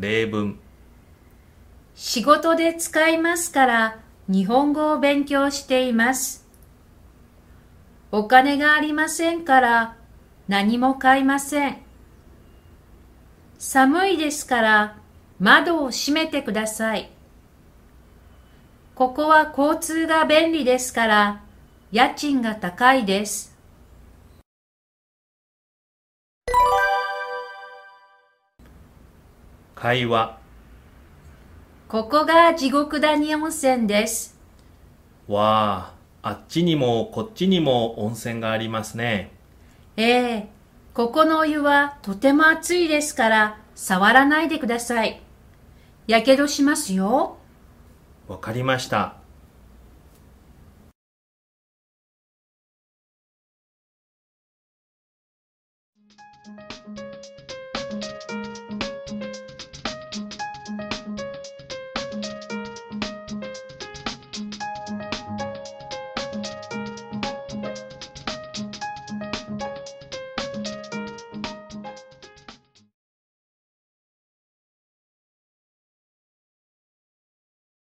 例文仕事で使いますから日本語を勉強しています。お金がありませんから何も買いません。寒いですから窓を閉めてください。ここは交通が便利ですから家賃が高いです。会話ここが地獄谷温泉です。わああっちにもこっちにも温泉がありますねええここのお湯はとても熱いですから触らないでください。やけどしますよ。わかりました